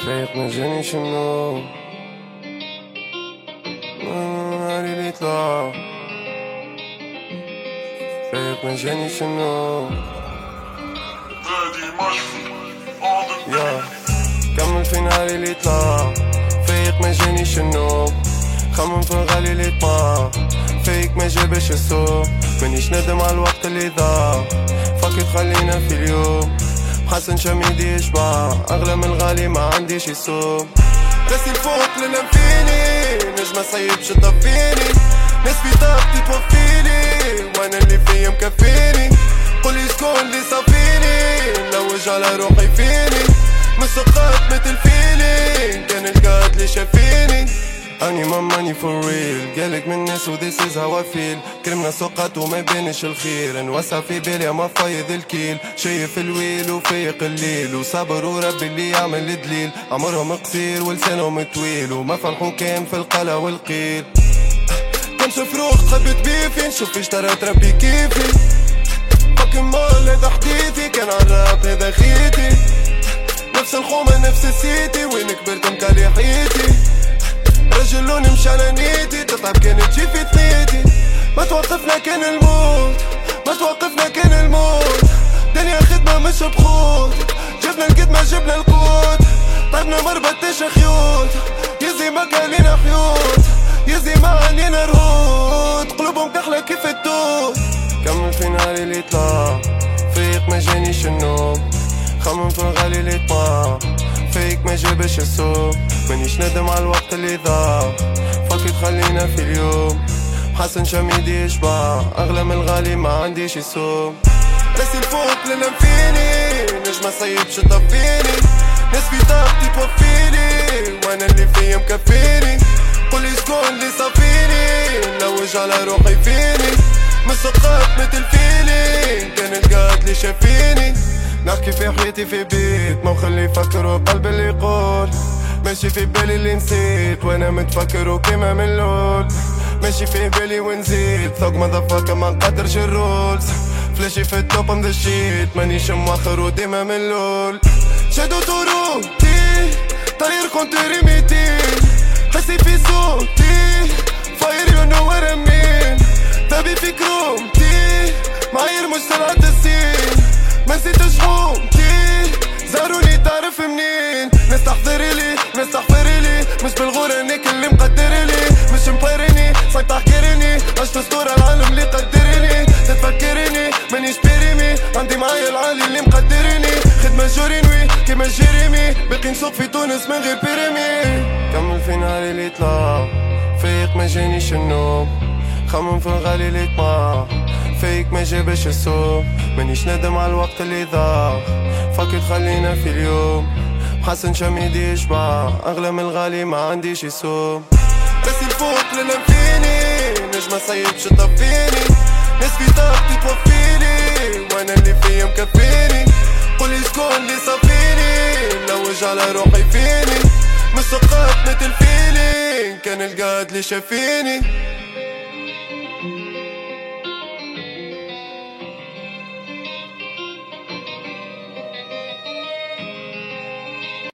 فايق ما جانيش النوم نهاري اللي طلع فايق ما جانيش النوم يا كمل في نهاري اللي طلع فايق ما جانيش النوم خمم في الغالي اللي طمع فيك ما جابش السوق مانيش ندم على الوقت اللي ضاع فكر خلينا في اليوم حسن شميدي يشبع أغلى من الغالي ما عنديش يسوق راسي الفوق لنم فيني. نجمة صيب شطة فيني ناس في طاقتي توفيني. وأنا اللي فيا مكفيني. قولي شكون اللي صافيني. نلوج على روحي فيني. مسقات مثل فيلي كان القاد اللي شافيني. اني ما ماني فور ريل قالك من الناس و this is how I feel. كرمنا سقط وما بينش الخير. نوسع في بالي ما فايض الكيل. شايف الويل وفايق الليل. وصبر وربي اللي يعمل دليل. عمرهم قصير ولسانهم طويل. وما فرحوا كان في القلا والقيل. كان فروق تخبت بيفي نشوف اشتريت ربي كيفي. فاكن مال هذا حديثي. كان عالراب هذا خيتي. نفس الخومة نفس السيتي. وين كبرت مكالي حياتي رجل نمشي على نيتي تتعب كان تجي في ثنيتي. ما توقفنا كان الموت. ما توقفنا كان الموت. دنيا خدمة مش بخوت. جبنا القدمة جبنا القوت. طيبنا مربطش خيوط. يزي ما قالينا حيوط. يزي ما عنينا رهوت. قلوبهم كحلة كيف التوت كمل في نهاري اللي طلع. فيق ما جانيش النوم. خمم في الغالي اللي طمع فيك ما جابش السوق. مانيش ندم على الوقت اللي ضاع. فكر خلينا في اليوم. حسن شميدي يشبع. أغلى من الغالي ما عنديش يسوق راسي الفوق لنم فيني. نجمة صيب شطة فيني في طاقتي توفيني. وأنا اللي فيا مكفيني. قولي شكون اللي صافيني. نلوج على روحي فيني. مسقات مثل فيلي كان القاد اللي شافيني. نحكي في حياتي في بيت. ما مخلي يفكر وقلب اللي يقول. ماشي في بالي اللي نسيت وأنا متفكر وكيما من لول. ماشي في بالي ونزيد ثوق مضفاك ما نقدرش الرولز فلاشي في التوب ام ذا شيت مانيش مواخر وديما من لول. شادو طرودي طاير كونتري ميتين حسي في صوتي. لي مش مباريني صايب تحكرني عشت أسطورة العالم اللي قدرني. تتفكرني مانيش بيريمي عندي معايا العالي اللي مقدرني. خدمة جورينوي كيما جيريمي. باقي نسوق في تونس من غير بيريمي كمل في نهاري اللي طلع. فيق ما جانيش النوم. خمم في الغالي اللي طمع. فيك ما جابش السوق مانيش ندم على الوقت اللي ضاع. فكر خلينا في اليوم. حسن شميدي يشبع أغلى من الغالي ما عنديش يسوق راسي الفوق لنم فيني. نجمة صيب شطة فيني ناس في طاقتي توفيني. وأنا اللي فيا مكفيني قولي شكون اللي صافيني نلوج على روحي فيني. مسقات مثل فيلي كان القاد اللي شافيني